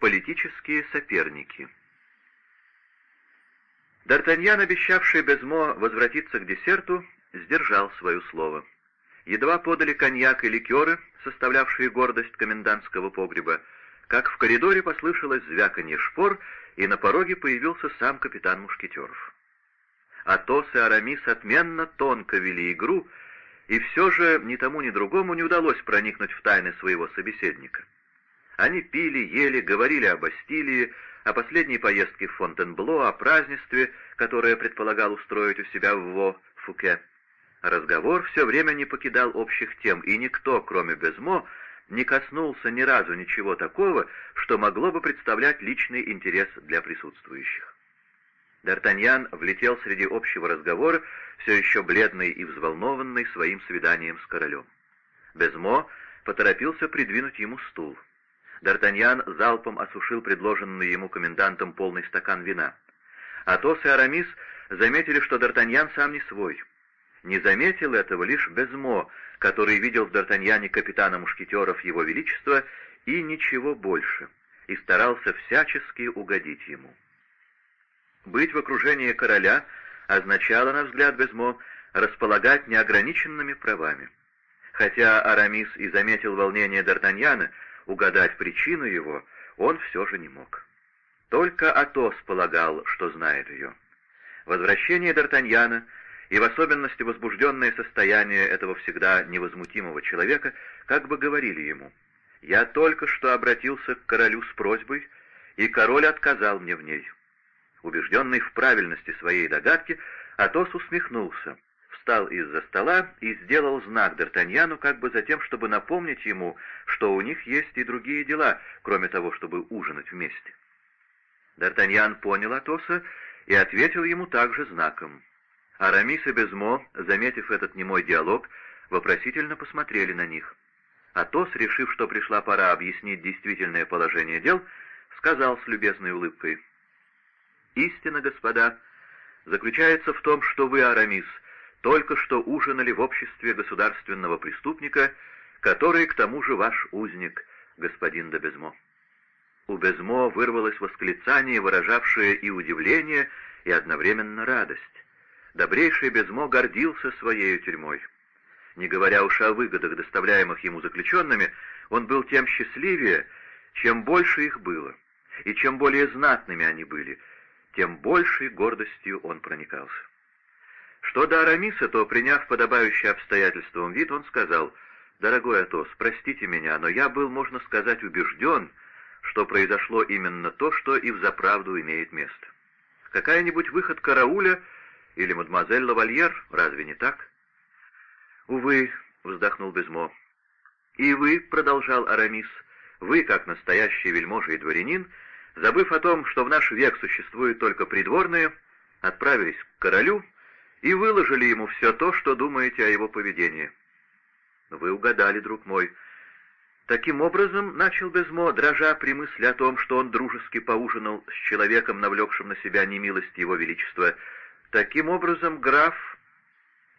Политические соперники Д'Артаньян, обещавший Безмо возвратиться к десерту, сдержал свое слово. Едва подали коньяк и ликеры, составлявшие гордость комендантского погреба, как в коридоре послышалось звяканье шпор, и на пороге появился сам капитан Мушкетеров. Атос и Арамис отменно тонко вели игру, и все же ни тому, ни другому не удалось проникнуть в тайны своего собеседника. Они пили, ели, говорили о Бастилии, о последней поездке в Фонтенбло, о празднестве, которое предполагал устроить у себя в Во-Фуке. Разговор все время не покидал общих тем, и никто, кроме Безмо, не коснулся ни разу ничего такого, что могло бы представлять личный интерес для присутствующих. Д'Артаньян влетел среди общего разговора, все еще бледный и взволнованный своим свиданием с королем. Безмо поторопился придвинуть ему стул. Д'Артаньян залпом осушил предложенный ему комендантом полный стакан вина. Атос и Арамис заметили, что Д'Артаньян сам не свой. Не заметил этого лишь Безмо, который видел в Д'Артаньяне капитана мушкетеров Его Величества и ничего больше, и старался всячески угодить ему. Быть в окружении короля означало, на взгляд Безмо, располагать неограниченными правами. Хотя Арамис и заметил волнение Д'Артаньяна, угадать причину его он все же не мог. Только Атос полагал, что знает ее. Возвращение Д'Артаньяна и в особенности возбужденное состояние этого всегда невозмутимого человека как бы говорили ему «Я только что обратился к королю с просьбой, и король отказал мне в ней». Убежденный в правильности своей догадки, Атос усмехнулся, встал из-за стола и сделал знак Д'Артаньяну как бы за тем, чтобы напомнить ему, что у них есть и другие дела, кроме того, чтобы ужинать вместе. Д'Артаньян понял Атоса и ответил ему также знаком. Арамис и Безмо, заметив этот немой диалог, вопросительно посмотрели на них. Атос, решив, что пришла пора объяснить действительное положение дел, сказал с любезной улыбкой — Истина, господа, заключается в том, что вы, Арамис, только что ужинали в обществе государственного преступника, который, к тому же, ваш узник, господин де Безмо. У Безмо вырвалось восклицание, выражавшее и удивление, и одновременно радость. Добрейший Безмо гордился своей тюрьмой. Не говоря уж о выгодах, доставляемых ему заключенными, он был тем счастливее, чем больше их было, и чем более знатными они были — тем большей гордостью он проникался. Что до Арамиса, то, приняв подобающий обстоятельствам вид, он сказал, «Дорогой Атос, простите меня, но я был, можно сказать, убежден, что произошло именно то, что и взаправду имеет место. Какая-нибудь выход карауля или мадемуазель Лавальер, разве не так?» «Увы», — вздохнул Безмо. «И вы», — продолжал Арамис, — «вы, как настоящий вельможа и дворянин, — забыв о том, что в наш век существуют только придворные, отправились к королю и выложили ему все то, что думаете о его поведении. Вы угадали, друг мой. Таким образом, начал Безмо, дрожа при мысли о том, что он дружески поужинал с человеком, навлекшим на себя немилость его величества. Таким образом, граф...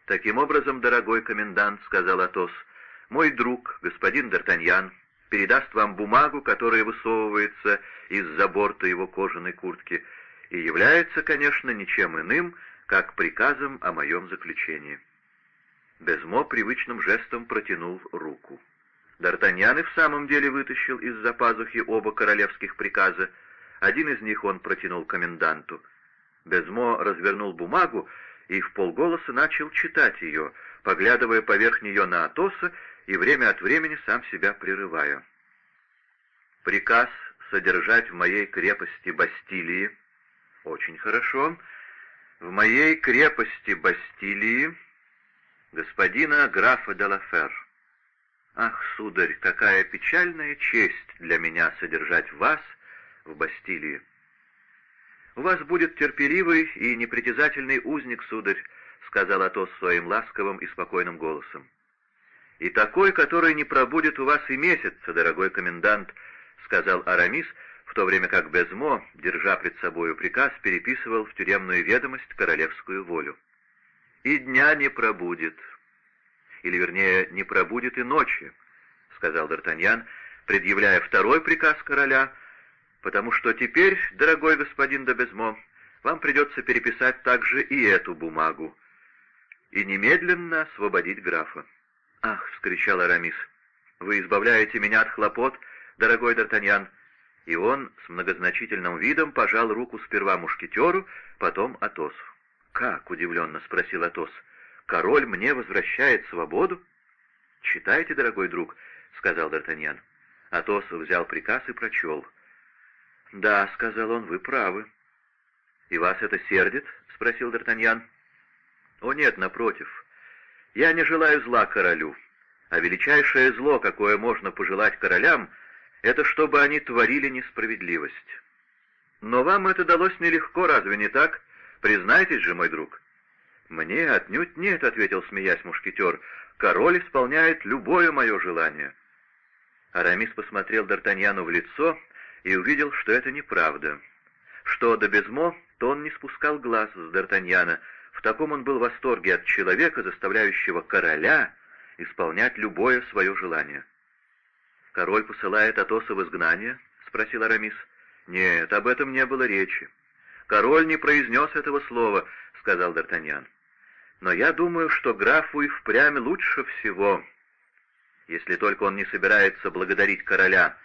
Таким образом, дорогой комендант, — сказал Атос, — мой друг, господин Д'Артаньян, передаст вам бумагу, которая высовывается из-за борта его кожаной куртки, и является, конечно, ничем иным, как приказом о моем заключении. Безмо привычным жестом протянул руку. Д'Артаньян и в самом деле вытащил из-за пазухи оба королевских приказа. Один из них он протянул коменданту. Безмо развернул бумагу и в полголоса начал читать ее, поглядывая поверх нее на Атоса и время от времени сам себя прерывая. Приказ содержать в моей крепости Бастилии. Очень хорошо. В моей крепости Бастилии господина графа де Лафер. Ах, сударь, какая печальная честь для меня содержать вас в Бастилии. У вас будет терпеливый и непритязательный узник, сударь, сказал Атос своим ласковым и спокойным голосом и такой, который не пробудет у вас и месяца, дорогой комендант», — сказал Арамис, в то время как Безмо, держа пред собою приказ, переписывал в тюремную ведомость королевскую волю. «И дня не пробудет, или, вернее, не пробудет и ночи», — сказал Д'Артаньян, предъявляя второй приказ короля, потому что теперь, дорогой господин Добезмо, вам придется переписать также и эту бумагу и немедленно освободить графа. «Ах!» — вскричал Арамис. «Вы избавляете меня от хлопот, дорогой Д'Артаньян!» И он с многозначительным видом пожал руку сперва мушкетеру, потом Атосу. «Как?» — удивленно спросил Атос. «Король мне возвращает свободу?» «Читайте, дорогой друг», — сказал Д'Артаньян. Атос взял приказ и прочел. «Да», — сказал он, — «вы правы». «И вас это сердит?» — спросил Д'Артаньян. «О нет, напротив. Я не желаю зла королю, а величайшее зло, какое можно пожелать королям, это чтобы они творили несправедливость. Но вам это далось нелегко, разве не так? Признайтесь же, мой друг». «Мне отнюдь нет», — ответил, смеясь мушкетер. «Король исполняет любое мое желание». Арамис посмотрел Д'Артаньяну в лицо и увидел, что это неправда. Что до Безмо, то он не спускал глаз с Д'Артаньяна, в таком он был восторге от человека, заставляющего короля исполнять любое свое желание. «Король посылает Атоса в изгнание?» — спросил Арамис. «Нет, об этом не было речи. Король не произнес этого слова», — сказал Д'Артаньян. «Но я думаю, что графу и впрямь лучше всего, если только он не собирается благодарить короля».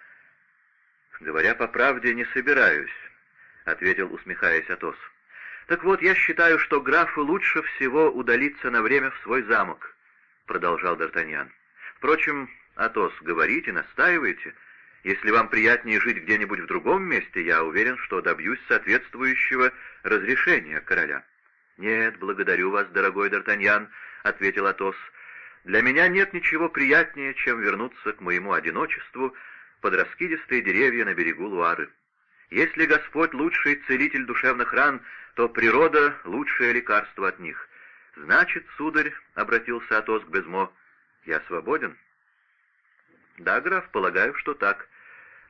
«Говоря по правде, не собираюсь», — ответил, усмехаясь Атос. «Так вот, я считаю, что графу лучше всего удалиться на время в свой замок», — продолжал Д'Артаньян. «Впрочем, Атос, говорите, настаивайте. Если вам приятнее жить где-нибудь в другом месте, я уверен, что добьюсь соответствующего разрешения короля». «Нет, благодарю вас, дорогой Д'Артаньян», — ответил Атос. «Для меня нет ничего приятнее, чем вернуться к моему одиночеству под раскидистые деревья на берегу Луары. Если Господь лучший целитель душевных ран, то природа — лучшее лекарство от них. Значит, сударь, — обратился Атос к Безмо, — я свободен? Да, граф, полагаю, что так.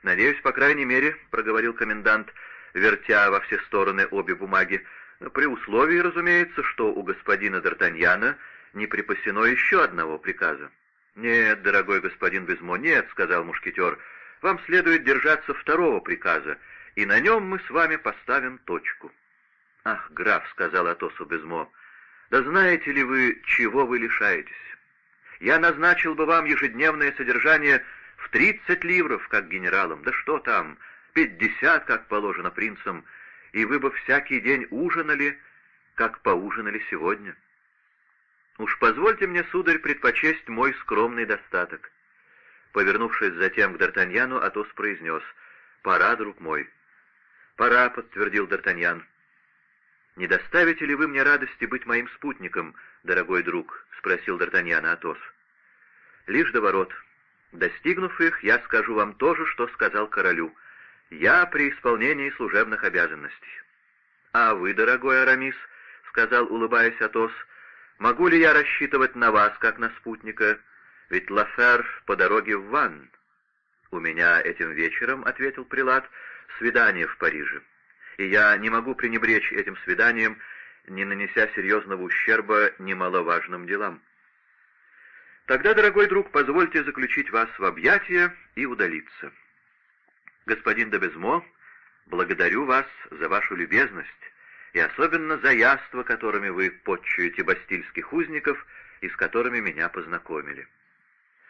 Надеюсь, по крайней мере, — проговорил комендант, вертя во все стороны обе бумаги, при условии, разумеется, что у господина Д'Артаньяна не припасено еще одного приказа. «Нет, дорогой господин Безмо, нет», — сказал мушкетер, — «вам следует держаться второго приказа, и на нем мы с вами поставим точку». «Ах, граф», — сказал Атосу Безмо, — «да знаете ли вы, чего вы лишаетесь? Я назначил бы вам ежедневное содержание в тридцать ливров, как генералам, да что там, пятьдесят, как положено принцам, и вы бы всякий день ужинали, как поужинали сегодня». «Уж позвольте мне, сударь, предпочесть мой скромный достаток». Повернувшись затем к Д'Артаньяну, Атос произнес «Пора, друг мой». «Пора», — подтвердил Д'Артаньян. «Не доставите ли вы мне радости быть моим спутником, дорогой друг?» — спросил Д'Артаньян Атос. «Лишь до ворот. Достигнув их, я скажу вам то же, что сказал королю. Я при исполнении служебных обязанностей». «А вы, дорогой Арамис», — сказал, улыбаясь Атос, — Могу ли я рассчитывать на вас, как на спутника? Ведь Лафер по дороге в Ван. У меня этим вечером, — ответил Прилад, — свидание в Париже. И я не могу пренебречь этим свиданием, не нанеся серьезного ущерба немаловажным делам. Тогда, дорогой друг, позвольте заключить вас в объятия и удалиться. Господин Добезмо, благодарю вас за вашу любезность, и особенно за яства, которыми вы подчуете бастильских узников и с которыми меня познакомили.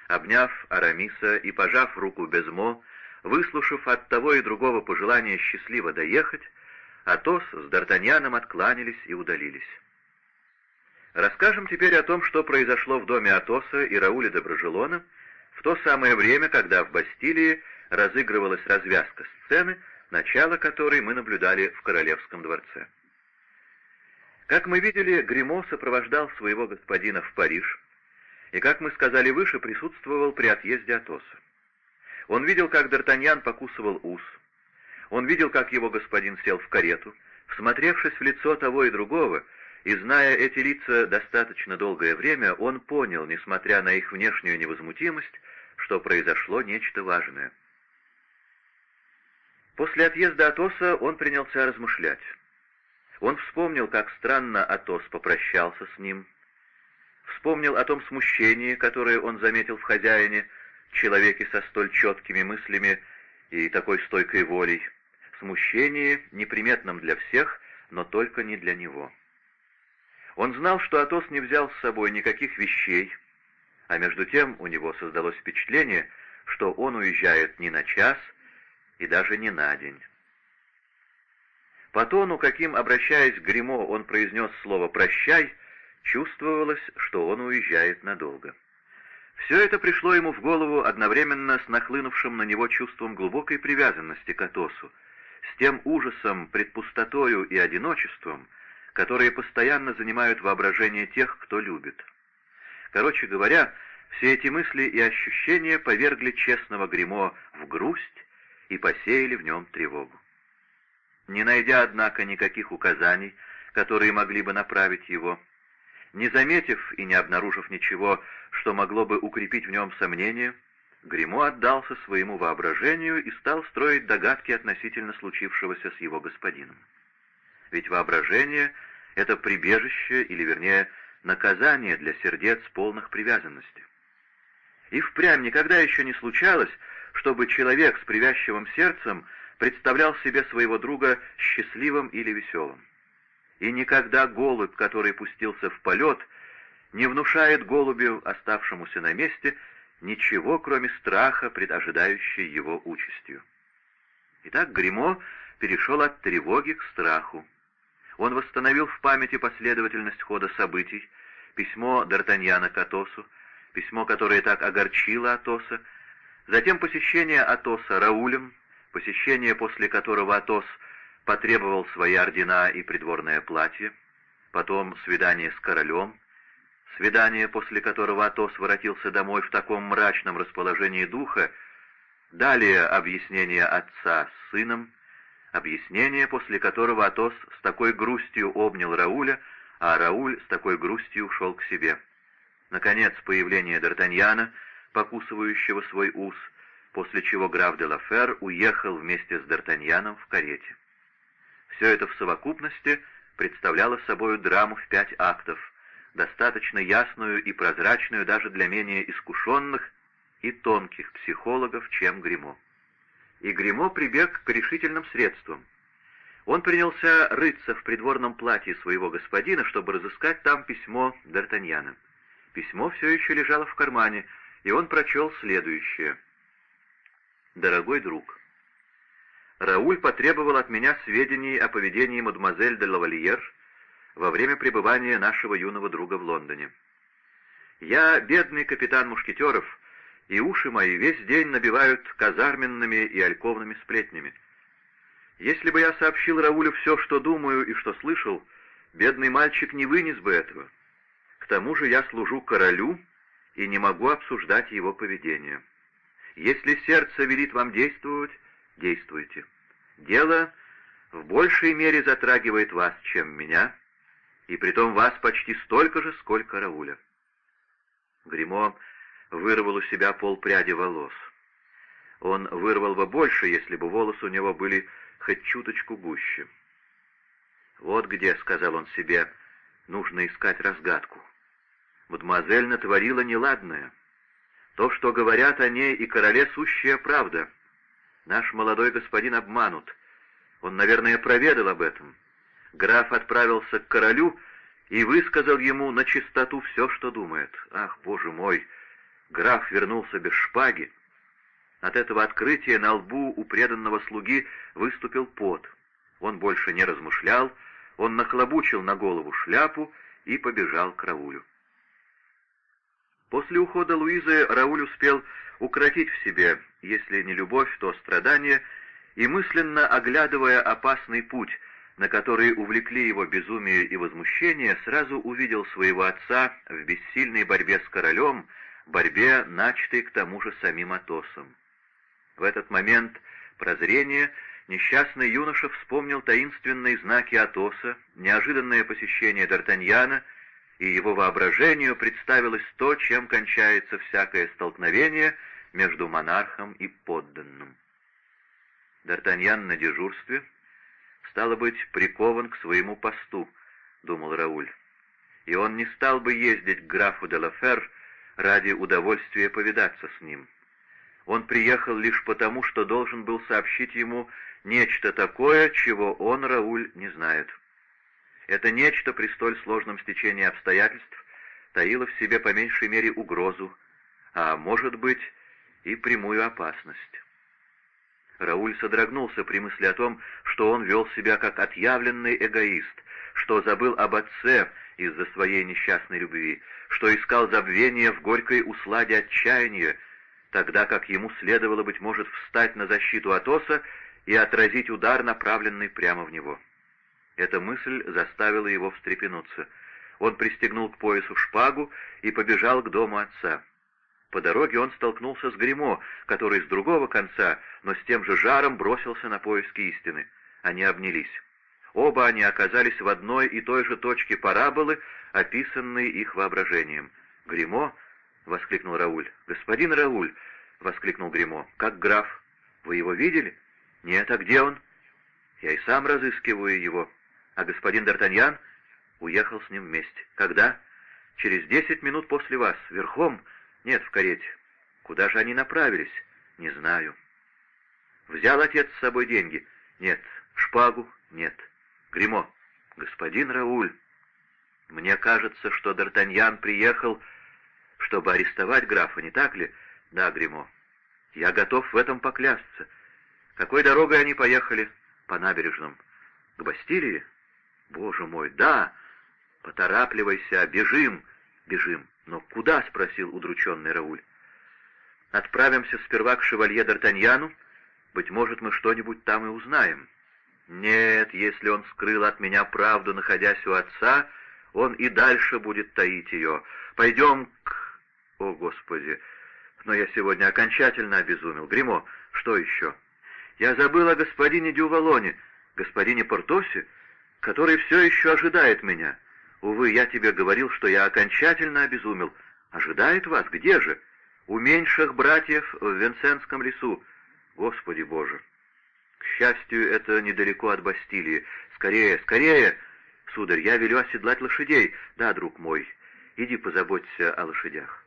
Обняв Арамиса и пожав руку Безмо, выслушав от того и другого пожелания счастливо доехать, Атос с Д'Артаньяном откланялись и удалились. Расскажем теперь о том, что произошло в доме Атоса и Рауля Доброжелона в то самое время, когда в Бастилии разыгрывалась развязка сцены, начало которой мы наблюдали в Королевском дворце. Как мы видели, Гримо сопровождал своего господина в Париж, и, как мы сказали выше, присутствовал при отъезде Атоса. Он видел, как Д'Артаньян покусывал ус. Он видел, как его господин сел в карету. Всмотревшись в лицо того и другого, и зная эти лица достаточно долгое время, он понял, несмотря на их внешнюю невозмутимость, что произошло нечто важное. После отъезда Атоса он принялся размышлять. Он вспомнил, как странно Атос попрощался с ним, вспомнил о том смущении, которое он заметил в хозяине, человеке со столь четкими мыслями и такой стойкой волей, в смущении, неприметном для всех, но только не для него. Он знал, что Атос не взял с собой никаких вещей, а между тем у него создалось впечатление, что он уезжает не на час и даже не на день. По тону, каким, обращаясь к Гримо, он произнес слово «прощай», чувствовалось, что он уезжает надолго. Все это пришло ему в голову одновременно с нахлынувшим на него чувством глубокой привязанности к Атосу, с тем ужасом, предпустотою и одиночеством, которые постоянно занимают воображение тех, кто любит. Короче говоря, все эти мысли и ощущения повергли честного Гримо в грусть и посеяли в нем тревогу. Не найдя, однако, никаких указаний, которые могли бы направить его, не заметив и не обнаружив ничего, что могло бы укрепить в нем сомнения, Гримо отдался своему воображению и стал строить догадки относительно случившегося с его господином. Ведь воображение — это прибежище, или, вернее, наказание для сердец полных привязанности. И впрямь никогда еще не случалось, чтобы человек с привязчивым сердцем представлял себе своего друга счастливым или веселым. И никогда голубь, который пустился в полет, не внушает голубю, оставшемуся на месте, ничего, кроме страха, предожидающей его участью. Итак, Гримо перешел от тревоги к страху. Он восстановил в памяти последовательность хода событий, письмо Д'Артаньяна к Атосу, письмо, которое так огорчило Атоса, затем посещение Атоса Раулем, посещение, после которого Атос потребовал свои ордена и придворное платье, потом свидание с королем, свидание, после которого Атос воротился домой в таком мрачном расположении духа, далее объяснение отца с сыном, объяснение, после которого Атос с такой грустью обнял Рауля, а Рауль с такой грустью ушел к себе. Наконец, появление Д'Артаньяна, покусывающего свой ус — после чего граф де Лафер уехал вместе с Д'Артаньяном в карете. Все это в совокупности представляло собой драму в пять актов, достаточно ясную и прозрачную даже для менее искушенных и тонких психологов, чем Гримо. И Гримо прибег к решительным средствам. Он принялся рыться в придворном платье своего господина, чтобы разыскать там письмо Д'Артаньяна. Письмо все еще лежало в кармане, и он прочел следующее — дорогой друг. Рауль потребовал от меня сведений о поведении мадемуазель де лавальер во время пребывания нашего юного друга в Лондоне. Я бедный капитан мушкетеров, и уши мои весь день набивают казарменными и альковными сплетнями. Если бы я сообщил Раулю все, что думаю и что слышал, бедный мальчик не вынес бы этого. К тому же я служу королю и не могу обсуждать его поведение. Если сердце велит вам действовать, действуйте. Дело в большей мере затрагивает вас, чем меня, и притом вас почти столько же, сколько Рауля. Гримо вырвал у себя полпряди волос. Он вырвал бы больше, если бы волосы у него были хоть чуточку гуще. «Вот где», — сказал он себе, — «нужно искать разгадку». Мадемуазель натворила неладное — то, что говорят о ней и короле, сущая правда. Наш молодой господин обманут. Он, наверное, проведал об этом. Граф отправился к королю и высказал ему на чистоту все, что думает. Ах, боже мой! Граф вернулся без шпаги. От этого открытия на лбу у преданного слуги выступил пот. Он больше не размышлял, он нахлобучил на голову шляпу и побежал к Раулю. После ухода Луизы Рауль успел укротить в себе, если не любовь, то страдание, и мысленно оглядывая опасный путь, на который увлекли его безумие и возмущение, сразу увидел своего отца в бессильной борьбе с королем, борьбе, начатой к тому же самим Атосом. В этот момент прозрения несчастный юноша вспомнил таинственные знаки Атоса, неожиданное посещение Д'Артаньяна — и его воображению представилось то, чем кончается всякое столкновение между монархом и подданным. Д'Артаньян на дежурстве, стало быть, прикован к своему посту, — думал Рауль, и он не стал бы ездить к графу де Лафер ради удовольствия повидаться с ним. Он приехал лишь потому, что должен был сообщить ему нечто такое, чего он, Рауль, не знает. Это нечто при столь сложном стечении обстоятельств таило в себе по меньшей мере угрозу, а, может быть, и прямую опасность. Рауль содрогнулся при мысли о том, что он вел себя как отъявленный эгоист, что забыл об отце из-за своей несчастной любви, что искал забвения в горькой усладе отчаяния, тогда как ему следовало, быть может, встать на защиту Атоса и отразить удар, направленный прямо в него. Эта мысль заставила его встрепенуться. Он пристегнул к поясу шпагу и побежал к дому отца. По дороге он столкнулся с Гремо, который с другого конца, но с тем же жаром бросился на поиски истины. Они обнялись. Оба они оказались в одной и той же точке параболы, описанной их воображением. Гремо — воскликнул Рауль. «Господин Рауль!» — воскликнул Гремо. «Как граф? Вы его видели?» «Нет, а где он?» «Я и сам разыскиваю его. А господин Д'Артаньян?» «Уехал с ним вместе. Когда?» «Через десять минут после вас. Верхом?» «Нет, в карете». «Куда же они направились?» «Не знаю». «Взял отец с собой деньги?» «Нет». «Шпагу?» «Нет». «Гремо». «Господин Рауль». «Мне кажется, что Д'Артаньян приехал...» чтобы арестовать графа, не так ли? Да, Гримо. Я готов в этом поклясться. Какой дорогой они поехали? По набережным. К Бастилии? Боже мой, да! Поторапливайся, бежим, бежим. Но куда? — спросил удрученный Рауль. Отправимся сперва к шевалье Д'Артаньяну. Быть может, мы что-нибудь там и узнаем. Нет, если он скрыл от меня правду, находясь у отца, он и дальше будет таить ее. Пойдем к о, Господи! Но я сегодня окончательно обезумел. Гримо, что еще? Я забыл о господине Дювалоне, господине Портосе, который все еще ожидает меня. Увы, я тебе говорил, что я окончательно обезумел. Ожидает вас? Где же? У меньших братьев в Венсенском лесу. Господи Боже! К счастью, это недалеко от Бастилии. Скорее, скорее! Сударь, я велю оседлать лошадей. Да, друг мой, иди позаботься о лошадях.